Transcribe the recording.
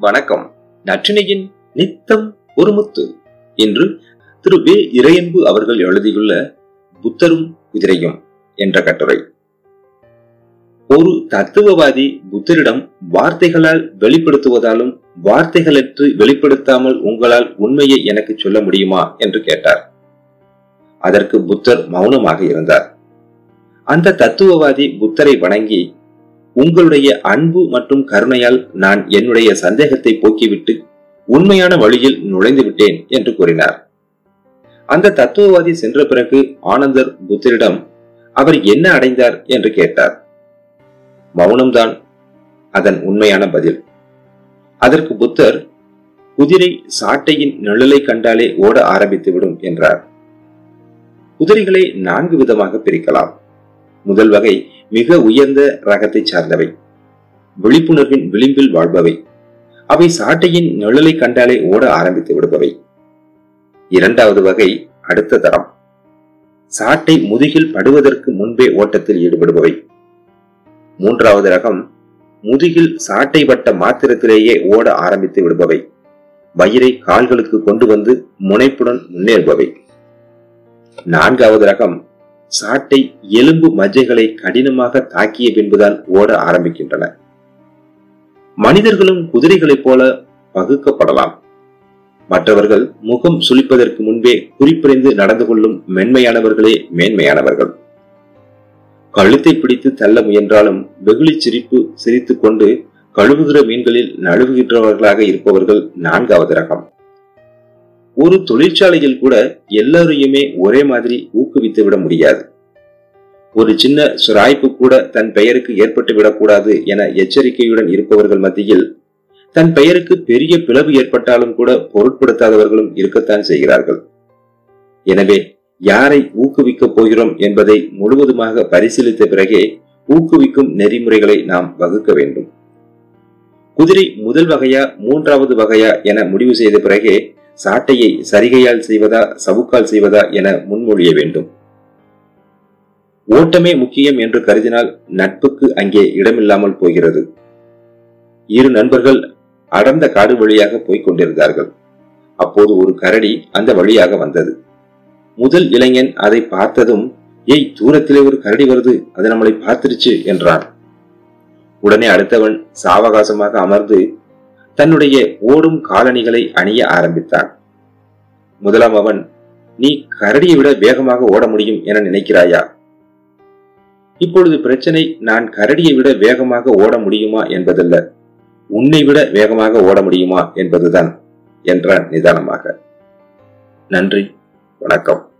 வணக்கம். நற்றினையின் நித்தம் ஒரு முத்து. என்று திரு வே. இறையன்பு அவர்கள் எழுதியுள்ள புத்தரும் குதிரையும் என்ற கட்டுரை. ஒரு தத்துவவாதி புத்தரிடம் வார்த்தைகளால் வெளிப்படுத்துவதாலும் வார்த்தைகளற்று வெளிப்படுத்தாமல் உங்களால் உண்மையை எனக்கு சொல்ல முடியுமா என்று கேட்டார். அதற்கு புத்தர் மௌனமாக இருந்தார். அந்த தத்துவவாதி புத்தரை வணங்கி உங்களுடைய அன்பு மற்றும் கருணையால் நான் என்னுடைய சந்தேகத்தை போக்கிவிட்டு உண்மையான வழியில் நுழைந்து விட்டேன் என்று கூறினார். அந்த தத்துவவாதி சென்ற பிறகு ஆனந்தர் புத்தரிடம் அவர் என்ன அடைந்தார்? என்று கேட்டார். மௌனம்தான் அதன் உண்மையான பதில். அதற்கு புத்தர் குதிரை சாட்டையின் நிழலை கண்டாலே ஓட ஆரம்பித்துவிடும் என்றார். குதிரைகளை நான்கு விதமாக பிரிக்கலாம். முதல் வகை மிக உயர்ந்த ரகத்தை சார்ந்தவை. விழிப்புணர்வின் விளிம்பில் வாழ்பவை. அவை சாட்டையின் நிழலை கண்டாலே ஓட ஆரம்பித்து விடுபவை. இரண்டாவது வகை அடுத்த தரம். சாட்டை முதுகில் படுவதற்கு முன்பே ஓட்டத்தில் ஈடுபடுபவை. மூன்றாவது ரகம் முதுகில் சாட்டை வட்ட மாத்திரத்திலேயே ஓட ஆரம்பித்து விடுபவை. வயிறை கால்களுக்கு கொண்டு வந்து முனைப்புடன் முன்னேறுபவை. நான்காவது ரகம் சாட்டை எலும்பு மஜ்ஜைகளை கடினமாக தாக்கிய பின்புதான் ஓட ஆரம்பிக்கின்றன. மனிதர்களும் குதிரைகளைப் போல பகுக்கப்படலாம். மற்றவர்கள் முகம் சுழிப்பதற்கு முன்பே குறிப்பறிந்து நடந்து கொள்ளும் மென்மையானவர்களே மேன்மையானவர்கள். கழுத்தை பிடித்து தள்ள முயன்றாலும் வெகுளி சிரிப்பு சிரித்துக் கொண்டு கழுவுகிற மீன்களில் நழுவுகின்றவர்களாக இருப்பவர்கள் நான்காவது ரகம். ஒரு தொழிற்சாலையில் கூட எல்லாரையுமே ஒரே மாதிரி ஊக்குவித்து விட முடியாது. ஒரு சின்ன சுராய்ப்பு கூட தன் பெயருக்கு ஏற்பட்டு விடக்கூடாது என எச்சரிக்கையுடன் இருப்பவர்கள் மத்தியில் தன் பெயருக்கு பெரிய பிளவு ஏற்பட்டாலும் கூட பொருட்படுத்தாதவர்களும் இருக்கத்தான் செய்கிறார்கள். எனவே யாரை ஊக்குவிக்கப் போகிறோம் என்பதை முழுவதுமாக பரிசீலித்த பிறகே ஊக்குவிக்கும் நெறிமுறைகளை நாம் வகுக்க வேண்டும். குதிரை முதல் வகையா மூன்றாவது வகையா என முடிவு செய்த பிறகே சாட்டையை சரிகையால் செய்வதா சவுக்கால் செய்வதா என முன்மொழிய வேண்டும். ஓட்டமே முக்கியம் என்று கருதினால் நட்புக்கு அங்கே இடமில்லாமல் போகிறது. இரு நண்பர்கள் அடர்ந்த காடு வழியாக போய்க் கொண்டிருந்தார்கள். அப்போது ஒரு கரடி அந்த வழியாக வந்தது. முதல் இளைஞன் அதை பார்த்ததும் ஏய் தூரத்திலே ஒரு கரடி வருது. அது நம்மளை பார்த்துருச்சு என்றான். உடனே அடுத்தவன் சாவகாசமாக அமர்ந்து தன்னுடைய ஓடும் காலணிகளை அணிய ஆரம்பித்தான் முதலாம் அவன் நீ கரடியை விட வேகமாக ஓட முடியும் என நினைக்கிறாயா? இப்பொழுது பிரச்சனை நான் கரடியை விட வேகமாக ஓட முடியுமா என்பதல்ல உன்னை விட வேகமாக ஓட முடியுமா என்பதுதான் என்றான் நிதானமாக. நன்றி வணக்கம்.